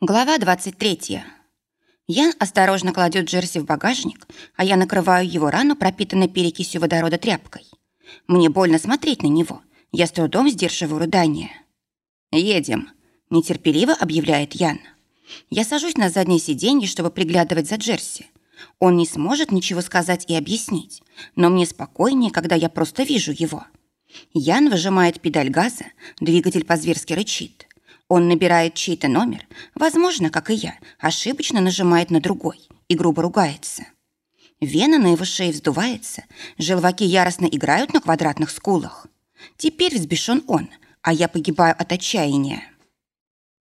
Глава 23. Ян осторожно кладет Джерси в багажник, а я накрываю его рану, пропитанной перекисью водорода тряпкой. Мне больно смотреть на него. Я с трудом сдерживаю рыдание. «Едем», — нетерпеливо объявляет Ян. Я сажусь на заднее сиденье, чтобы приглядывать за Джерси. Он не сможет ничего сказать и объяснить, но мне спокойнее, когда я просто вижу его. Ян выжимает педаль газа, двигатель по-зверски рычит. Он набирает чей-то номер, возможно, как и я, ошибочно нажимает на другой и грубо ругается. Вена на его шее вздувается, желваки яростно играют на квадратных скулах. Теперь взбешен он, а я погибаю от отчаяния.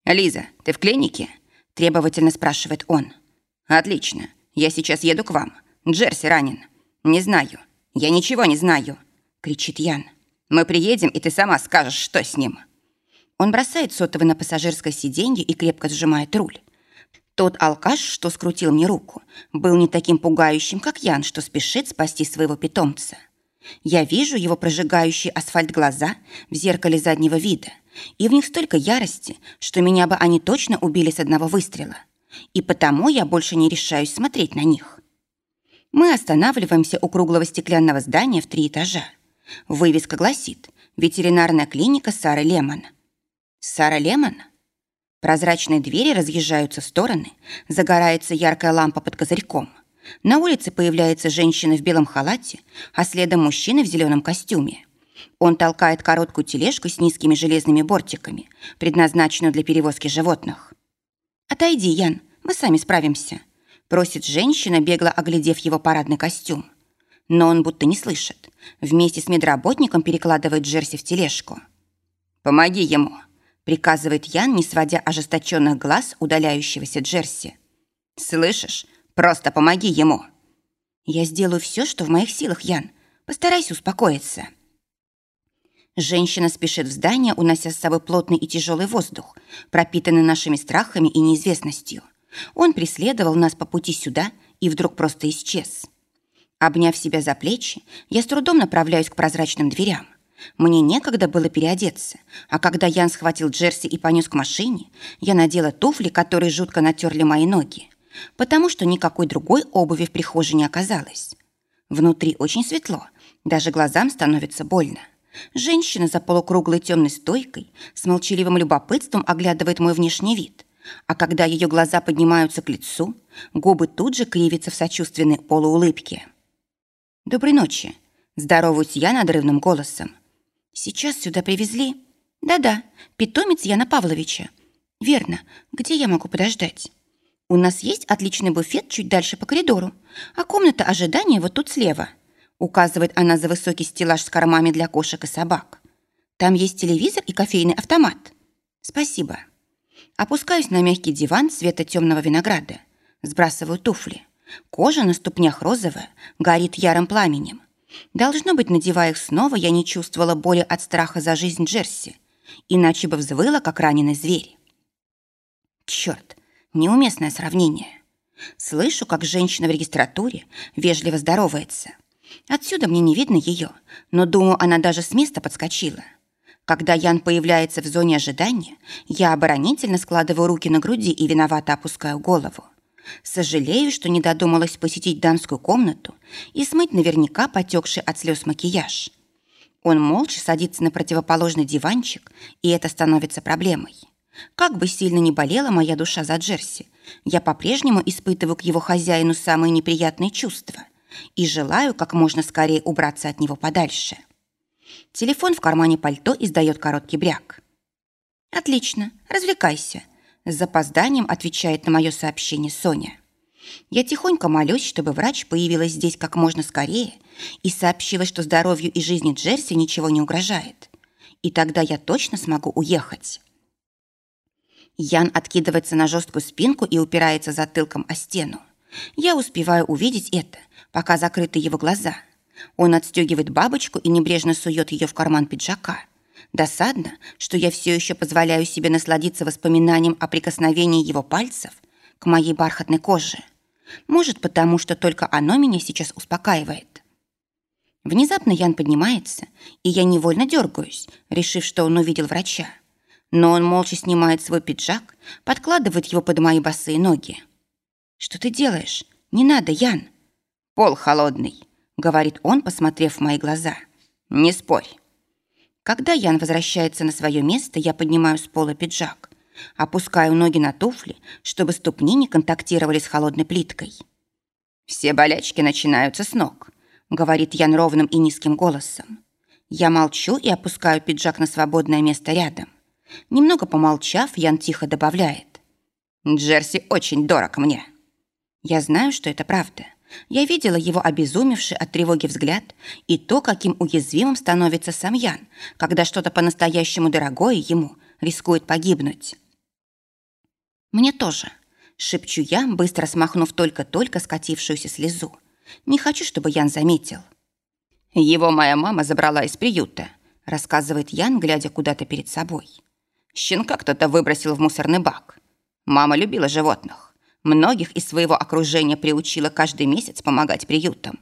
«Лиза, ты в клинике?» – требовательно спрашивает он. «Отлично, я сейчас еду к вам. Джерси ранен». «Не знаю, я ничего не знаю», – кричит Ян. «Мы приедем, и ты сама скажешь, что с ним». Он бросает сотовый на пассажирское сиденье и крепко сжимает руль. Тот алкаш, что скрутил мне руку, был не таким пугающим, как Ян, что спешит спасти своего питомца. Я вижу его прожигающие асфальт глаза в зеркале заднего вида, и в них столько ярости, что меня бы они точно убили с одного выстрела. И потому я больше не решаюсь смотреть на них. Мы останавливаемся у круглого стеклянного здания в три этажа. Вывеска гласит «Ветеринарная клиника Сары Лемон». Сара Лемон? Прозрачные двери разъезжаются в стороны, загорается яркая лампа под козырьком. На улице появляется женщина в белом халате, а следом мужчина в зеленом костюме. Он толкает короткую тележку с низкими железными бортиками, предназначенную для перевозки животных. «Отойди, Ян, мы сами справимся», — просит женщина, бегло оглядев его парадный костюм. Но он будто не слышит. Вместе с медработником перекладывает Джерси в тележку. «Помоги ему», приказывает Ян, не сводя ожесточенных глаз удаляющегося Джерси. «Слышишь? Просто помоги ему!» «Я сделаю все, что в моих силах, Ян. Постарайся успокоиться». Женщина спешит в здание, унося с собой плотный и тяжелый воздух, пропитанный нашими страхами и неизвестностью. Он преследовал нас по пути сюда и вдруг просто исчез. Обняв себя за плечи, я с трудом направляюсь к прозрачным дверям. Мне некогда было переодеться, а когда Ян схватил Джерси и понес к машине, я надела туфли, которые жутко натерли мои ноги, потому что никакой другой обуви в прихожей не оказалось. Внутри очень светло, даже глазам становится больно. Женщина за полукруглой темной стойкой с молчаливым любопытством оглядывает мой внешний вид, а когда ее глаза поднимаются к лицу, губы тут же кривятся в сочувственной полуулыбке. «Доброй ночи», – здороваюсь я надрывным голосом. Сейчас сюда привезли? Да-да, питомец Яна Павловича. Верно. Где я могу подождать? У нас есть отличный буфет чуть дальше по коридору, а комната ожидания вот тут слева. Указывает она за высокий стеллаж с кормами для кошек и собак. Там есть телевизор и кофейный автомат. Спасибо. Опускаюсь на мягкий диван цвета темного винограда. Сбрасываю туфли. Кожа на ступнях розовая, горит ярым пламенем. Должно быть, надевая их снова, я не чувствовала боли от страха за жизнь Джерси, иначе бы взвыла, как раненый зверь. Черт, неуместное сравнение. Слышу, как женщина в регистратуре вежливо здоровается. Отсюда мне не видно ее, но, думаю, она даже с места подскочила. Когда Ян появляется в зоне ожидания, я оборонительно складываю руки на груди и виновато опускаю голову. Сожалею, что не додумалась посетить дамскую комнату и смыть наверняка потекший от слез макияж. Он молча садится на противоположный диванчик, и это становится проблемой. Как бы сильно ни болела моя душа за Джерси, я по-прежнему испытываю к его хозяину самые неприятные чувства и желаю как можно скорее убраться от него подальше. Телефон в кармане пальто издает короткий бряк. «Отлично, развлекайся», с запозданием отвечает на мое сообщение Соня. Я тихонько молюсь, чтобы врач появилась здесь как можно скорее и сообщила, что здоровью и жизни Джерси ничего не угрожает. И тогда я точно смогу уехать. Ян откидывается на жесткую спинку и упирается затылком о стену. Я успеваю увидеть это, пока закрыты его глаза. Он отстегивает бабочку и небрежно сует ее в карман пиджака. Досадно, что я все еще позволяю себе насладиться воспоминанием о прикосновении его пальцев к моей бархатной коже. Может, потому что только оно меня сейчас успокаивает. Внезапно Ян поднимается, и я невольно дергаюсь, решив, что он увидел врача. Но он молча снимает свой пиджак, подкладывает его под мои босые ноги. «Что ты делаешь? Не надо, Ян!» «Пол холодный», — говорит он, посмотрев в мои глаза. «Не спорь». Когда Ян возвращается на свое место, я поднимаю с пола пиджак, опускаю ноги на туфли, чтобы ступни не контактировали с холодной плиткой. «Все болячки начинаются с ног», — говорит Ян ровным и низким голосом. Я молчу и опускаю пиджак на свободное место рядом. Немного помолчав, Ян тихо добавляет. «Джерси очень дорог мне». Я знаю, что это правда. Я видела его обезумевший от тревоги взгляд и то, каким уязвимым становится сам Ян, когда что-то по-настоящему дорогое ему рискует погибнуть. «Мне тоже», — шепчу я, быстро смахнув только-только скатившуюся слезу. «Не хочу, чтобы Ян заметил». Его моя мама забрала из приюта, рассказывает Ян, глядя куда-то перед собой. Щенка кто-то выбросил в мусорный бак. Мама любила животных. Многих из своего окружения приучила каждый месяц помогать приютам.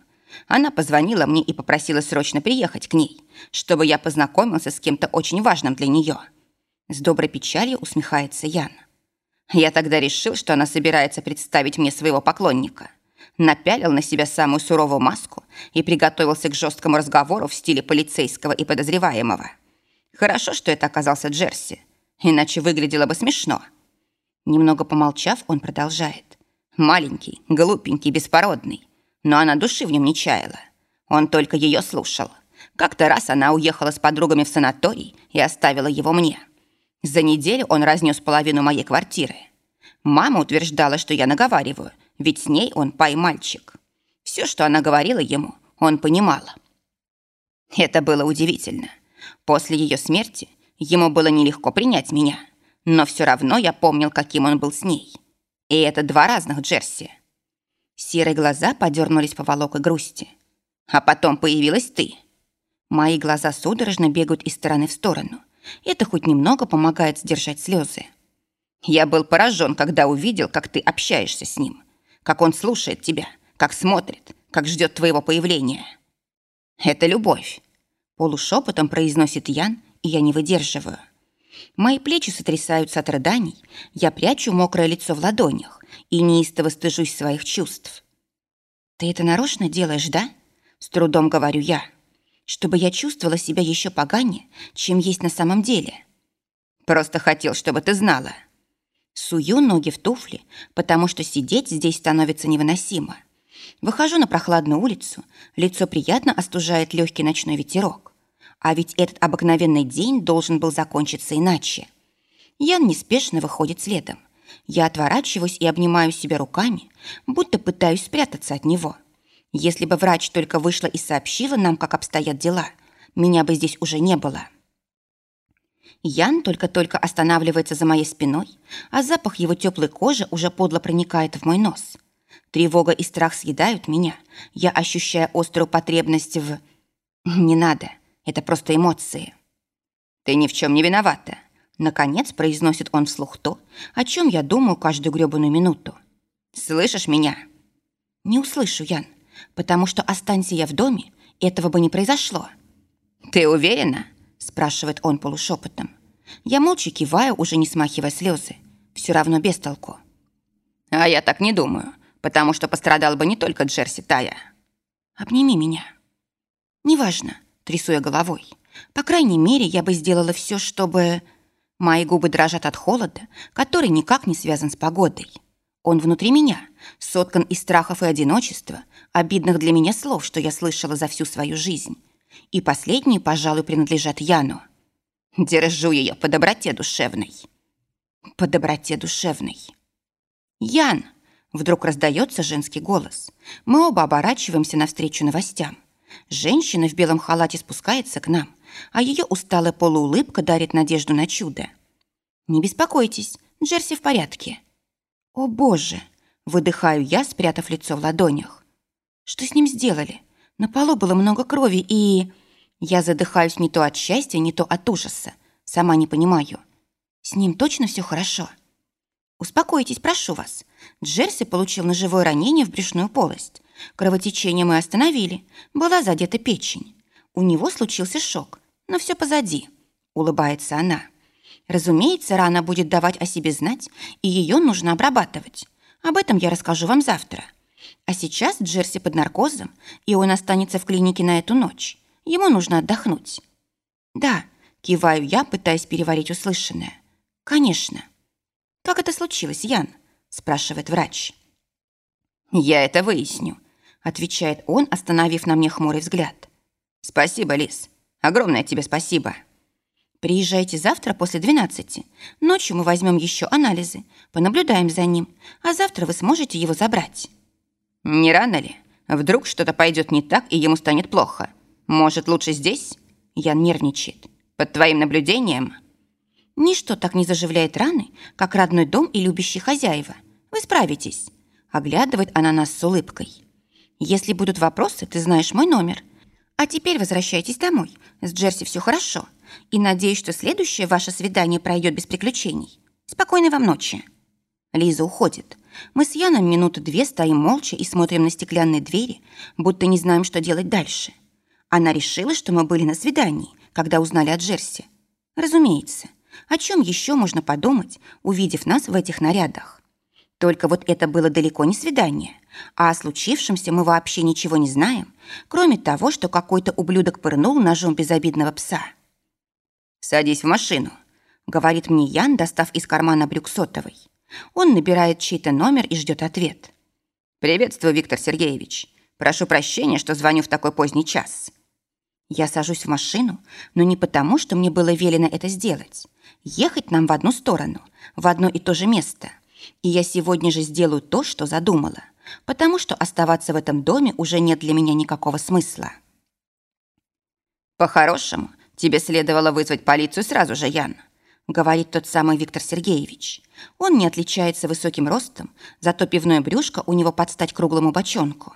Она позвонила мне и попросила срочно приехать к ней, чтобы я познакомился с кем-то очень важным для нее. С доброй печалью усмехается Ян. Я тогда решил, что она собирается представить мне своего поклонника напялил на себя самую суровую маску и приготовился к жесткому разговору в стиле полицейского и подозреваемого. Хорошо, что это оказался Джерси, иначе выглядело бы смешно. Немного помолчав, он продолжает. Маленький, глупенький, беспородный, но она души в нем не чаяла. Он только ее слушал. Как-то раз она уехала с подругами в санаторий и оставила его мне. За неделю он разнес половину моей квартиры. Мама утверждала, что я наговариваю – ведь с ней он пай-мальчик. Все, что она говорила ему, он понимал. Это было удивительно. После ее смерти ему было нелегко принять меня, но все равно я помнил, каким он был с ней. И это два разных Джерси. Серые глаза подернулись по волокой грусти. А потом появилась ты. Мои глаза судорожно бегают из стороны в сторону. Это хоть немного помогает сдержать слезы. Я был поражен, когда увидел, как ты общаешься с ним как он слушает тебя, как смотрит, как ждет твоего появления. Это любовь. Полушепотом произносит Ян, и я не выдерживаю. Мои плечи сотрясаются от рыданий, я прячу мокрое лицо в ладонях и неистово стыжусь своих чувств. «Ты это нарочно делаешь, да?» С трудом говорю я. «Чтобы я чувствовала себя еще поганее, чем есть на самом деле». «Просто хотел, чтобы ты знала», Сую ноги в туфли, потому что сидеть здесь становится невыносимо. Выхожу на прохладную улицу, лицо приятно остужает легкий ночной ветерок. А ведь этот обыкновенный день должен был закончиться иначе. Ян неспешно выходит следом. Я отворачиваюсь и обнимаю себя руками, будто пытаюсь спрятаться от него. Если бы врач только вышла и сообщила нам, как обстоят дела, меня бы здесь уже не было. Ян только-только останавливается за моей спиной, а запах его теплой кожи уже подло проникает в мой нос. Тревога и страх съедают меня. Я ощущаю острую потребность в... Не надо, это просто эмоции. Ты ни в чем не виновата. Наконец произносит он вслух то, о чем я думаю каждую гребаную минуту. Слышишь меня? Не услышу, Ян, потому что останься я в доме, этого бы не произошло. Ты уверена? спрашивает он полушепотом. Я молча киваю, уже не смахивая слезы. Все равно без толку. А я так не думаю, потому что пострадал бы не только Джерси Тая. Обними меня. Неважно, трясу я головой. По крайней мере, я бы сделала все, чтобы... Мои губы дрожат от холода, который никак не связан с погодой. Он внутри меня, соткан из страхов и одиночества, обидных для меня слов, что я слышала за всю свою жизнь. И последние, пожалуй, принадлежат Яну. Держу ее по доброте душевной. По доброте душевной. Ян! Вдруг раздается женский голос. Мы оба оборачиваемся навстречу новостям. Женщина в белом халате спускается к нам, а ее усталая полуулыбка дарит надежду на чудо. «Не беспокойтесь, Джерси в порядке». «О, Боже!» – выдыхаю я, спрятав лицо в ладонях. «Что с ним сделали? На полу было много крови и...» Я задыхаюсь не то от счастья, не то от ужаса. Сама не понимаю. С ним точно все хорошо? Успокойтесь, прошу вас. Джерси получил ножевое ранение в брюшную полость. Кровотечение мы остановили. Была задета печень. У него случился шок, но все позади. Улыбается она. Разумеется, рана будет давать о себе знать, и ее нужно обрабатывать. Об этом я расскажу вам завтра. А сейчас Джерси под наркозом, и он останется в клинике на эту ночь. Ему нужно отдохнуть. Да, киваю я, пытаясь переварить услышанное. Конечно. Как это случилось, Ян? спрашивает врач. Я это выясню, отвечает он, остановив на мне хмурый взгляд. Спасибо, Лис. Огромное тебе спасибо. Приезжайте завтра после 12. Ночью мы возьмем еще анализы, понаблюдаем за ним, а завтра вы сможете его забрать. Не рано ли? Вдруг что-то пойдет не так, и ему станет плохо. Может, лучше здесь? Ян нервничает. Под твоим наблюдением? Ничто так не заживляет раны, как родной дом и любящие хозяева. Вы справитесь. Оглядывает она нас с улыбкой. Если будут вопросы, ты знаешь мой номер. А теперь возвращайтесь домой. С Джерси все хорошо. И надеюсь, что следующее ваше свидание пройдет без приключений. Спокойной вам ночи. Лиза уходит. Мы с Яном минуты две стоим молча и смотрим на стеклянные двери, будто не знаем, что делать дальше. Она решила, что мы были на свидании, когда узнали о Джерси. Разумеется. О чем еще можно подумать, увидев нас в этих нарядах? Только вот это было далеко не свидание, а о случившемся мы вообще ничего не знаем, кроме того, что какой-то ублюдок пырнул ножом безобидного пса. «Садись в машину», — говорит мне Ян, достав из кармана брюк сотовой. Он набирает чей-то номер и ждет ответ. «Приветствую, Виктор Сергеевич. Прошу прощения, что звоню в такой поздний час». Я сажусь в машину, но не потому, что мне было велено это сделать. Ехать нам в одну сторону, в одно и то же место. И я сегодня же сделаю то, что задумала, потому что оставаться в этом доме уже нет для меня никакого смысла. По-хорошему, тебе следовало вызвать полицию сразу же, Ян, говорит тот самый Виктор Сергеевич. Он не отличается высоким ростом, зато пивное брюшко у него под стать круглому бочонку.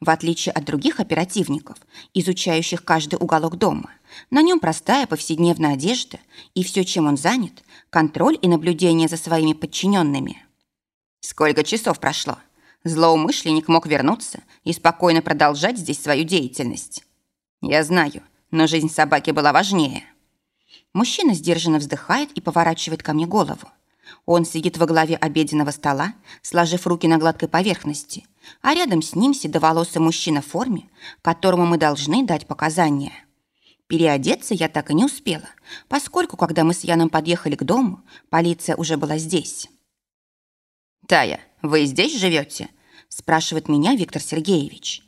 В отличие от других оперативников, изучающих каждый уголок дома, на нем простая повседневная одежда и все, чем он занят, контроль и наблюдение за своими подчиненными. Сколько часов прошло? Злоумышленник мог вернуться и спокойно продолжать здесь свою деятельность. Я знаю, но жизнь собаки была важнее. Мужчина сдержанно вздыхает и поворачивает ко мне голову. Он сидит во главе обеденного стола, сложив руки на гладкой поверхности, а рядом с ним седоволосый мужчина в форме, которому мы должны дать показания. Переодеться я так и не успела, поскольку, когда мы с Яном подъехали к дому, полиция уже была здесь. «Тая, вы здесь живете?» – спрашивает меня Виктор Сергеевич.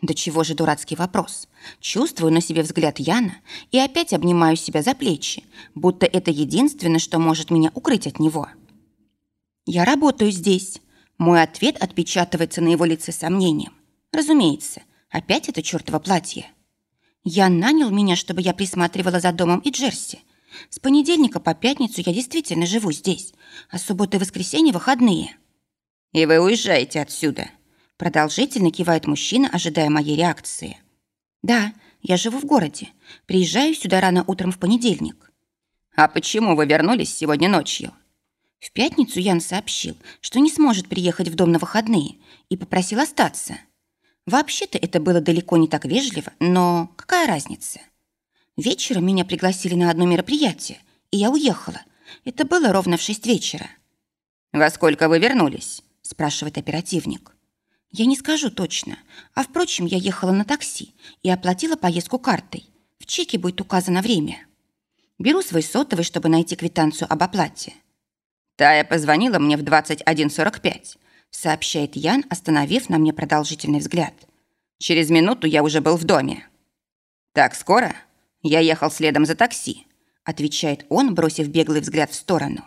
Да чего же дурацкий вопрос. Чувствую на себе взгляд Яна и опять обнимаю себя за плечи, будто это единственное, что может меня укрыть от него. Я работаю здесь. Мой ответ отпечатывается на его лице сомнением. Разумеется, опять это чертово платье. Ян нанял меня, чтобы я присматривала за домом и Джерси. С понедельника по пятницу я действительно живу здесь, а субботы и воскресенье выходные. И вы уезжаете отсюда? Продолжительно кивает мужчина, ожидая моей реакции. Да, я живу в городе. Приезжаю сюда рано утром в понедельник. А почему вы вернулись сегодня ночью? В пятницу Ян сообщил, что не сможет приехать в дом на выходные и попросил остаться. Вообще-то это было далеко не так вежливо, но какая разница? Вечером меня пригласили на одно мероприятие, и я уехала. Это было ровно в шесть вечера. «Во сколько вы вернулись?» – спрашивает оперативник. Я не скажу точно, а, впрочем, я ехала на такси и оплатила поездку картой. В чеке будет указано время. Беру свой сотовый, чтобы найти квитанцию об оплате. Тая позвонила мне в 21.45, сообщает Ян, остановив на мне продолжительный взгляд. Через минуту я уже был в доме. Так скоро? Я ехал следом за такси, отвечает он, бросив беглый взгляд в сторону.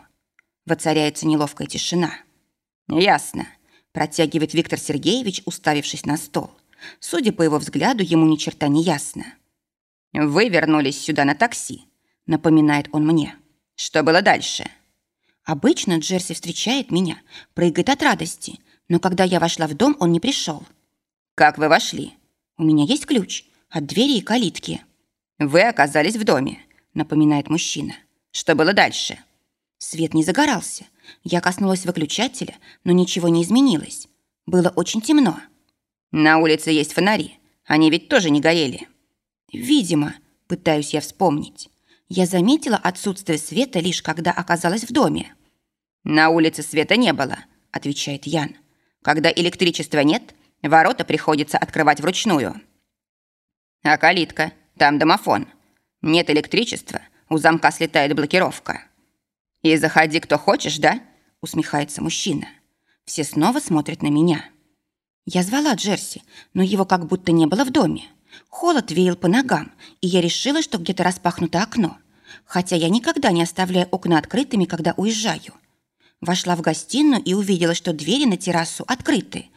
Воцаряется неловкая тишина. Ясно, протягивает Виктор Сергеевич, уставившись на стол. Судя по его взгляду, ему ни черта не ясно. Вы вернулись сюда на такси, напоминает он мне. Что было дальше? Обычно Джерси встречает меня, прыгает от радости, но когда я вошла в дом, он не пришел. Как вы вошли? У меня есть ключ от двери и калитки. Вы оказались в доме, напоминает мужчина. Что было дальше? Свет не загорался. Я коснулась выключателя, но ничего не изменилось. Было очень темно. На улице есть фонари. Они ведь тоже не горели. Видимо, пытаюсь я вспомнить. Я заметила отсутствие света лишь когда оказалась в доме. «На улице света не было», — отвечает Ян. «Когда электричества нет, ворота приходится открывать вручную». «А калитка? Там домофон. Нет электричества, у замка слетает блокировка». «И заходи, кто хочешь, да?» — усмехается мужчина. Все снова смотрят на меня. Я звала Джерси, но его как будто не было в доме. Холод веял по ногам, и я решила, что где-то распахнуто окно. Хотя я никогда не оставляю окна открытыми, когда уезжаю. Вошла в гостиную и увидела, что двери на террасу открыты.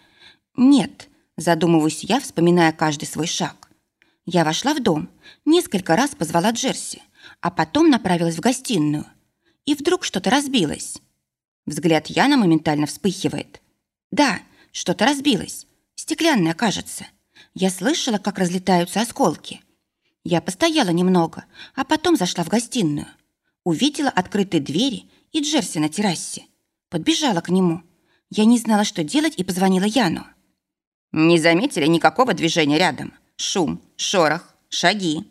Нет, задумываюсь я, вспоминая каждый свой шаг. Я вошла в дом, несколько раз позвала Джерси, а потом направилась в гостиную. И вдруг что-то разбилось. Взгляд Яна моментально вспыхивает. Да, что-то разбилось. Стеклянное, кажется. Я слышала, как разлетаются осколки. Я постояла немного, а потом зашла в гостиную. Увидела открытые двери и Джерси на террасе. Подбежала к нему. Я не знала, что делать, и позвонила Яну. «Не заметили никакого движения рядом? Шум, шорох, шаги?»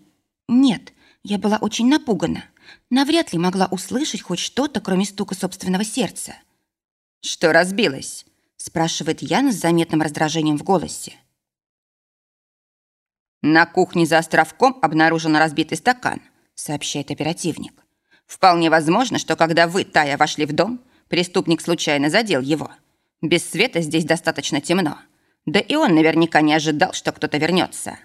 «Нет, я была очень напугана. Навряд ли могла услышать хоть что-то, кроме стука собственного сердца». «Что разбилось?» спрашивает Яна с заметным раздражением в голосе. На кухне за островком обнаружен разбитый стакан, сообщает оперативник. Вполне возможно, что когда вы, Тая, вошли в дом, преступник случайно задел его. Без света здесь достаточно темно. Да и он наверняка не ожидал, что кто-то вернется.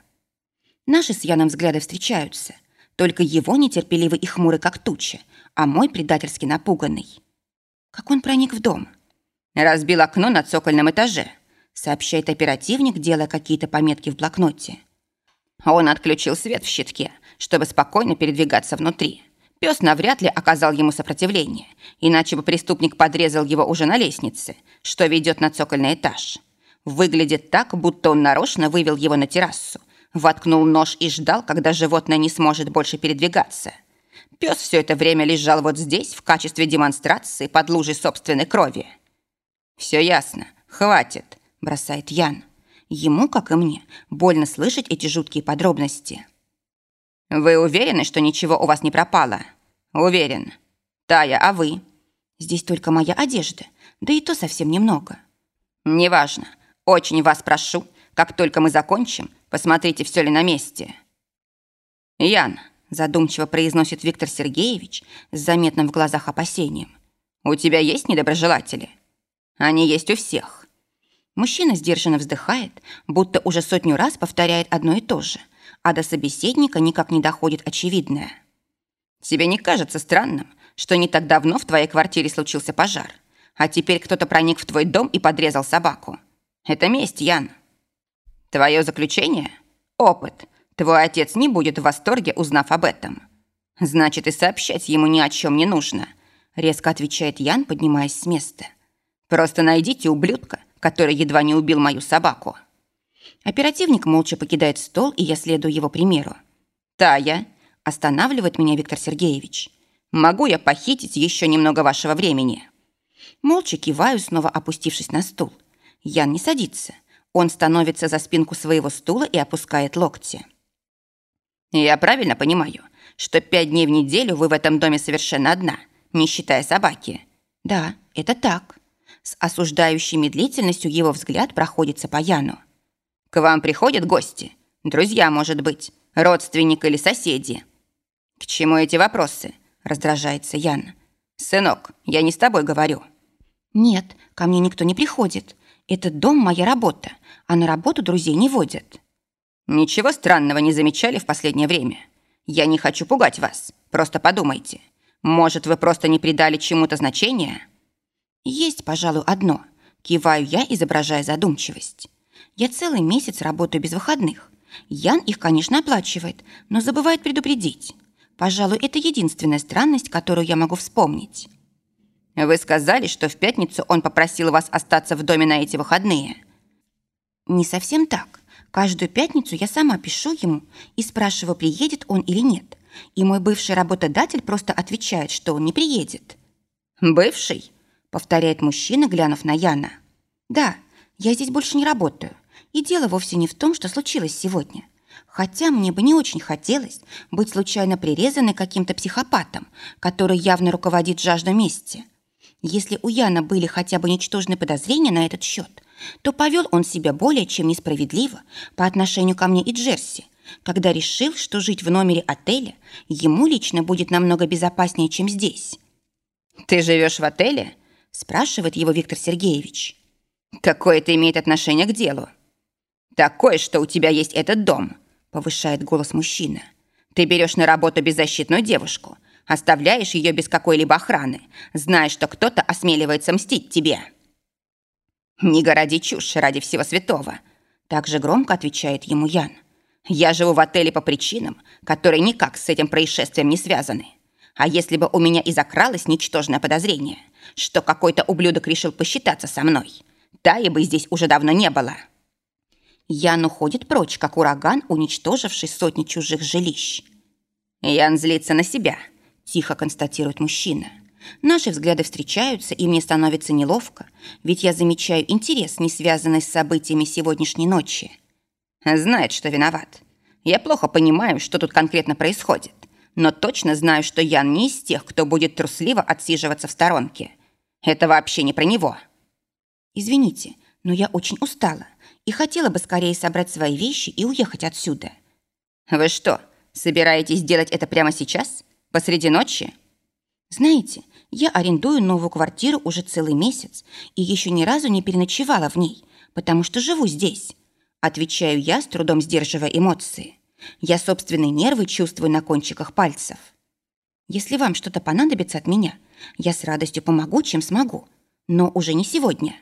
Наши с Яном взгляды встречаются. Только его нетерпеливый и хмурый, как туча, а мой предательски напуганный. Как он проник в дом? Разбил окно на цокольном этаже, сообщает оперативник, делая какие-то пометки в блокноте. Он отключил свет в щитке, чтобы спокойно передвигаться внутри. Пес навряд ли оказал ему сопротивление, иначе бы преступник подрезал его уже на лестнице, что ведет на цокольный этаж. Выглядит так, будто он нарочно вывел его на террасу, воткнул нож и ждал, когда животное не сможет больше передвигаться. Пес все это время лежал вот здесь в качестве демонстрации под лужей собственной крови. «Все ясно. Хватит», – бросает Ян. Ему, как и мне, больно слышать эти жуткие подробности. «Вы уверены, что ничего у вас не пропало?» «Уверен. Тая, а вы?» «Здесь только моя одежда, да и то совсем немного». «Неважно. Очень вас прошу, как только мы закончим, посмотрите, все ли на месте». «Ян», – задумчиво произносит Виктор Сергеевич с заметным в глазах опасением, «у тебя есть недоброжелатели?» Они есть у всех. Мужчина сдержанно вздыхает, будто уже сотню раз повторяет одно и то же, а до собеседника никак не доходит очевидное. Тебе не кажется странным, что не так давно в твоей квартире случился пожар, а теперь кто-то проник в твой дом и подрезал собаку? Это месть, Ян. Твое заключение? Опыт. Твой отец не будет в восторге, узнав об этом. Значит, и сообщать ему ни о чем не нужно, резко отвечает Ян, поднимаясь с места. — Просто найдите ублюдка, который едва не убил мою собаку». Оперативник молча покидает стол, и я следую его примеру. «Тая», – останавливает меня Виктор Сергеевич. «Могу я похитить еще немного вашего времени?» Молча киваю, снова опустившись на стул. Ян не садится. Он становится за спинку своего стула и опускает локти. «Я правильно понимаю, что пять дней в неделю вы в этом доме совершенно одна, не считая собаки?» «Да, это так». С осуждающей медлительностью его взгляд проходится по Яну. «К вам приходят гости? Друзья, может быть, родственник или соседи?» «К чему эти вопросы?» – раздражается Ян. «Сынок, я не с тобой говорю». «Нет, ко мне никто не приходит. Этот дом – моя работа, а на работу друзей не водят». «Ничего странного не замечали в последнее время. Я не хочу пугать вас. Просто подумайте. Может, вы просто не придали чему-то значения?» Есть, пожалуй, одно. Киваю я, изображая задумчивость. Я целый месяц работаю без выходных. Ян их, конечно, оплачивает, но забывает предупредить. Пожалуй, это единственная странность, которую я могу вспомнить. Вы сказали, что в пятницу он попросил вас остаться в доме на эти выходные. Не совсем так. Каждую пятницу я сама пишу ему и спрашиваю, приедет он или нет. И мой бывший работодатель просто отвечает, что он не приедет. Бывший? Повторяет мужчина, глянув на Яна. Да, я здесь больше не работаю. И дело вовсе не в том, что случилось сегодня. Хотя мне бы не очень хотелось быть случайно прирезанной каким-то психопатом, который явно руководит жаждой мести. Если у Яна были хотя бы ничтожные подозрения на этот счет, то повел он себя более чем несправедливо по отношению ко мне и Джерси, когда решил, что жить в номере отеля ему лично будет намного безопаснее, чем здесь. «Ты живешь в отеле?» – спрашивает его Виктор Сергеевич. «Какое это имеет отношение к делу?» «Такое, что у тебя есть этот дом», – повышает голос мужчина. «Ты берешь на работу беззащитную девушку, оставляешь ее без какой-либо охраны, зная, что кто-то осмеливается мстить тебе». «Не городи чушь ради всего святого», – также громко отвечает ему Ян. «Я живу в отеле по причинам, которые никак с этим происшествием не связаны. А если бы у меня и закралось ничтожное подозрение, что какой-то ублюдок решил посчитаться со мной, Таи бы здесь уже давно не было». Ян уходит прочь, как ураган, уничтоживший сотни чужих жилищ. «Ян злится на себя», – тихо констатирует мужчина. Наши взгляды встречаются, и мне становится неловко, ведь я замечаю интерес, не связанный с событиями сегодняшней ночи. Знает, что виноват. Я плохо понимаю, что тут конкретно происходит, но точно знаю, что Ян не из тех, кто будет трусливо отсиживаться в сторонке. Это вообще не про него. Извините, но я очень устала и хотела бы скорее собрать свои вещи и уехать отсюда. Вы что, собираетесь делать это прямо сейчас? Посреди ночи? Знаете, я арендую новую квартиру уже целый месяц и еще ни разу не переночевала в ней, потому что живу здесь. Отвечаю я, с трудом сдерживая эмоции. Я собственные нервы чувствую на кончиках пальцев. Если вам что-то понадобится от меня, я с радостью помогу, чем смогу. Но уже не сегодня.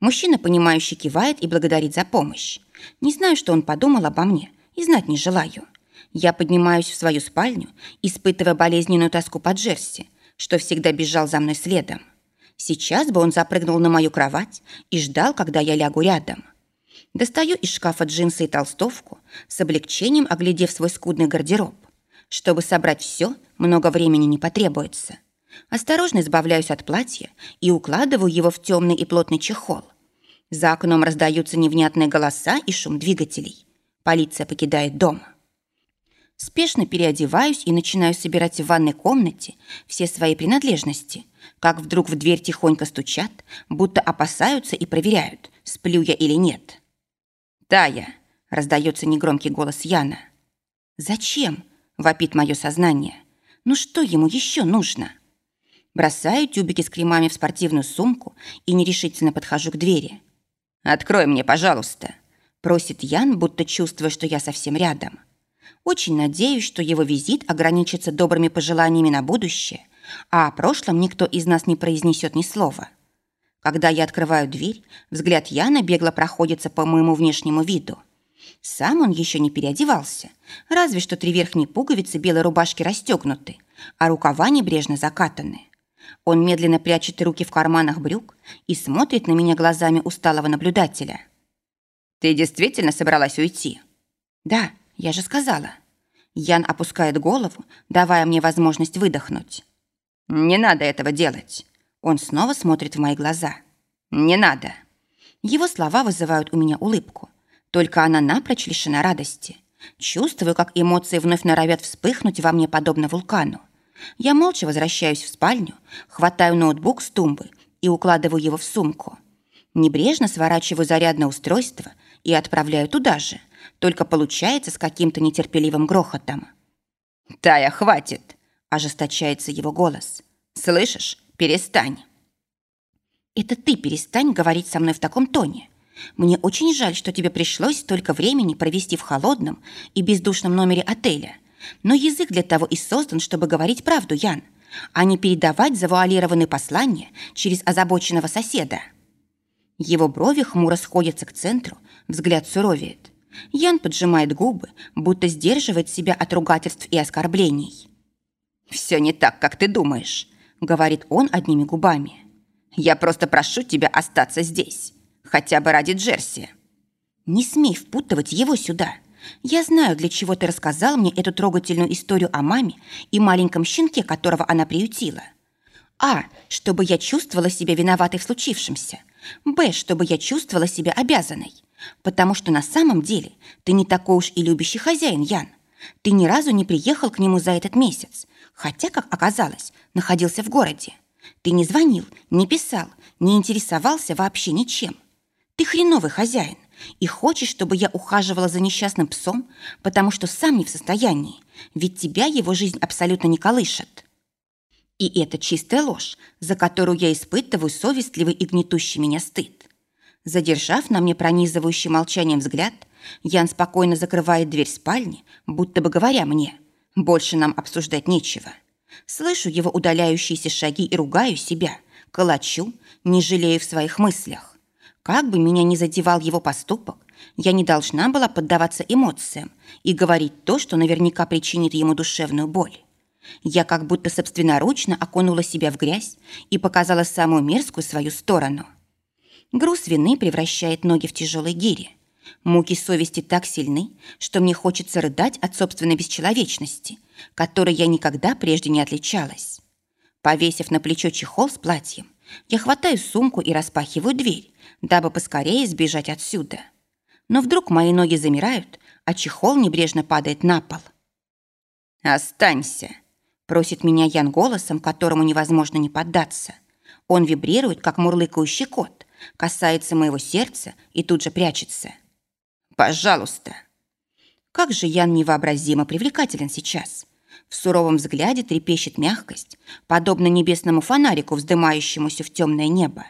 Мужчина, понимающий, кивает и благодарит за помощь. Не знаю, что он подумал обо мне, и знать не желаю. Я поднимаюсь в свою спальню, испытывая болезненную тоску по Джерси, что всегда бежал за мной следом. Сейчас бы он запрыгнул на мою кровать и ждал, когда я лягу рядом. Достаю из шкафа джинсы и толстовку, с облегчением оглядев свой скудный гардероб. Чтобы собрать все, много времени не потребуется. Осторожно избавляюсь от платья и укладываю его в темный и плотный чехол. За окном раздаются невнятные голоса и шум двигателей. Полиция покидает дом. Спешно переодеваюсь и начинаю собирать в ванной комнате все свои принадлежности, как вдруг в дверь тихонько стучат, будто опасаются и проверяют, сплю я или нет. «Тая!» – раздается негромкий голос Яна. «Зачем?» – вопит мое сознание. «Ну что ему еще нужно?» Бросаю тюбики с кремами в спортивную сумку и нерешительно подхожу к двери. «Открой мне, пожалуйста», – просит Ян, будто чувствуя, что я совсем рядом. Очень надеюсь, что его визит ограничится добрыми пожеланиями на будущее, а о прошлом никто из нас не произнесет ни слова. Когда я открываю дверь, взгляд Яна бегло проходится по моему внешнему виду. Сам он еще не переодевался, разве что три верхние пуговицы белой рубашки расстегнуты, а рукава небрежно закатаны. Он медленно прячет руки в карманах брюк и смотрит на меня глазами усталого наблюдателя. «Ты действительно собралась уйти?» «Да, я же сказала». Ян опускает голову, давая мне возможность выдохнуть. «Не надо этого делать». Он снова смотрит в мои глаза. «Не надо». Его слова вызывают у меня улыбку. Только она напрочь лишена радости. Чувствую, как эмоции вновь норовят вспыхнуть во мне подобно вулкану. Я молча возвращаюсь в спальню, хватаю ноутбук с тумбы и укладываю его в сумку. Небрежно сворачиваю зарядное устройство и отправляю туда же, только получается с каким-то нетерпеливым грохотом. «Тая, хватит!» – ожесточается его голос. «Слышишь? Перестань!» «Это ты перестань говорить со мной в таком тоне. Мне очень жаль, что тебе пришлось столько времени провести в холодном и бездушном номере отеля. Но язык для того и создан, чтобы говорить правду, Ян, а не передавать завуалированные послания через озабоченного соседа. Его брови хмуро сходятся к центру, взгляд суровеет. Ян поджимает губы, будто сдерживает себя от ругательств и оскорблений. «Все не так, как ты думаешь», — говорит он одними губами. «Я просто прошу тебя остаться здесь, хотя бы ради Джерси». «Не смей впутывать его сюда. Я знаю, для чего ты рассказал мне эту трогательную историю о маме и маленьком щенке, которого она приютила. А, чтобы я чувствовала себя виноватой в случившемся. Б, чтобы я чувствовала себя обязанной. Потому что на самом деле ты не такой уж и любящий хозяин, Ян. Ты ни разу не приехал к нему за этот месяц, хотя, как оказалось, находился в городе. Ты не звонил, не писал, не интересовался вообще ничем. Ты хреновый хозяин и хочешь, чтобы я ухаживала за несчастным псом, потому что сам не в состоянии, ведь тебя его жизнь абсолютно не колышет. И это чистая ложь, за которую я испытываю совестливый и гнетущий меня стыд. Задержав на мне пронизывающий молчанием взгляд, Ян спокойно закрывает дверь спальни, будто бы говоря мне, больше нам обсуждать нечего. Слышу его удаляющиеся шаги и ругаю себя, калачу, не жалею в своих мыслях. Как бы меня ни задевал его поступок, я не должна была поддаваться эмоциям и говорить то, что наверняка причинит ему душевную боль. Я как будто собственноручно окунула себя в грязь и показала самую мерзкую свою сторону – Груз вины превращает ноги в тяжелые гири. Муки совести так сильны, что мне хочется рыдать от собственной бесчеловечности, которой я никогда прежде не отличалась. Повесив на плечо чехол с платьем, я хватаю сумку и распахиваю дверь, дабы поскорее сбежать отсюда. Но вдруг мои ноги замирают, а чехол небрежно падает на пол. «Останься», — просит меня Ян голосом, которому невозможно не поддаться. Он вибрирует, как мурлыкающий кот, касается моего сердца и тут же прячется. «Пожалуйста». Как же Ян невообразимо привлекателен сейчас. В суровом взгляде трепещет мягкость, подобно небесному фонарику, вздымающемуся в темное небо.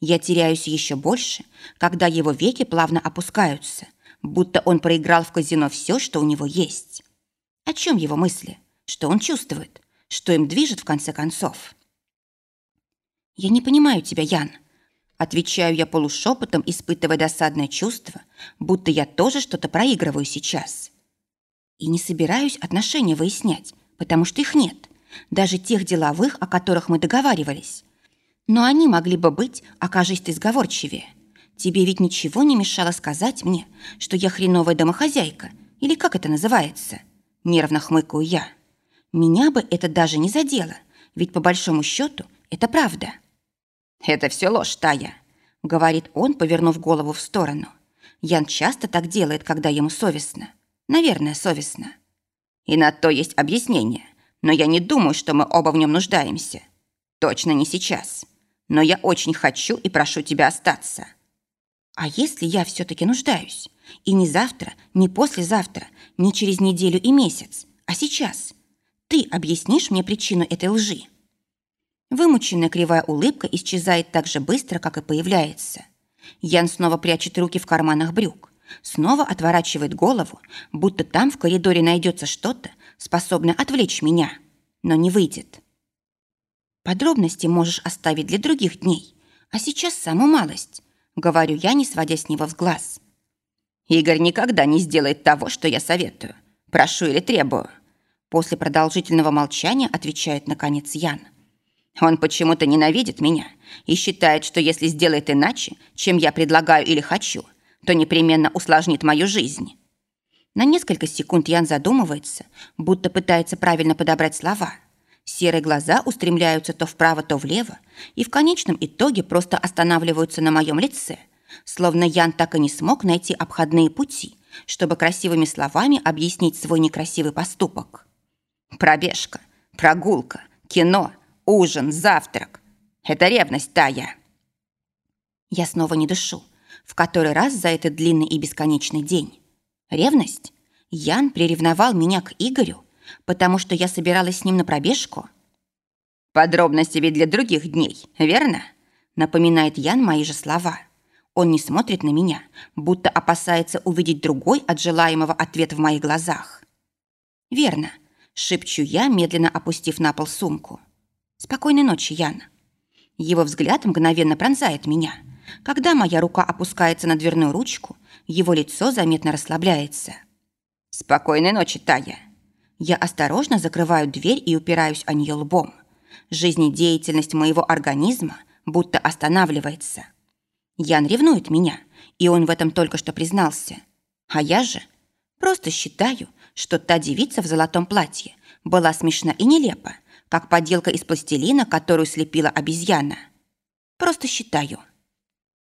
Я теряюсь еще больше, когда его веки плавно опускаются, будто он проиграл в казино все, что у него есть. О чем его мысли? Что он чувствует? Что им движет в конце концов? «Я не понимаю тебя, Ян», Отвечаю я полушепотом, испытывая досадное чувство, будто я тоже что-то проигрываю сейчас. И не собираюсь отношения выяснять, потому что их нет. Даже тех деловых, о которых мы договаривались. Но они могли бы быть, окажись ты сговорчивее. Тебе ведь ничего не мешало сказать мне, что я хреновая домохозяйка, или как это называется? Нервно хмыкаю я. Меня бы это даже не задело, ведь по большому счету это правда. «Это все ложь, Тая», — говорит он, повернув голову в сторону. Ян часто так делает, когда ему совестно. Наверное, совестно. И на то есть объяснение. Но я не думаю, что мы оба в нем нуждаемся. Точно не сейчас. Но я очень хочу и прошу тебя остаться. А если я все-таки нуждаюсь? И не завтра, не послезавтра, не через неделю и месяц, а сейчас? Ты объяснишь мне причину этой лжи? Вымученная кривая улыбка исчезает так же быстро, как и появляется. Ян снова прячет руки в карманах брюк, снова отворачивает голову, будто там в коридоре найдется что-то, способное отвлечь меня, но не выйдет. Подробности можешь оставить для других дней, а сейчас самую малость, говорю я, не сводя с него взглаз. Игорь никогда не сделает того, что я советую. Прошу или требую. После продолжительного молчания отвечает наконец Ян. Он почему-то ненавидит меня и считает, что если сделает иначе, чем я предлагаю или хочу, то непременно усложнит мою жизнь. На несколько секунд Ян задумывается, будто пытается правильно подобрать слова. Серые глаза устремляются то вправо, то влево, и в конечном итоге просто останавливаются на моем лице, словно Ян так и не смог найти обходные пути, чтобы красивыми словами объяснить свой некрасивый поступок. Пробежка, прогулка, кино, ужин, завтрак. Это ревность, Тая. Я снова не дышу. В который раз за этот длинный и бесконечный день. Ревность? Ян приревновал меня к Игорю, потому что я собиралась с ним на пробежку. Подробности ведь для других дней, верно? Напоминает Ян мои же слова. Он не смотрит на меня, будто опасается увидеть другой от желаемого ответа в моих глазах. «Верно», — шепчу я, медленно опустив на пол сумку. «Спокойной ночи, Яна». Его взгляд мгновенно пронзает меня. Когда моя рука опускается на дверную ручку, его лицо заметно расслабляется. «Спокойной ночи, Тая». Я осторожно закрываю дверь и упираюсь о нее лбом. Жизнедеятельность моего организма будто останавливается. Ян ревнует меня, и он в этом только что признался. А я же просто считаю, что та девица в золотом платье была смешна и нелепа, как поделка из пластилина, которую слепила обезьяна. Просто считаю –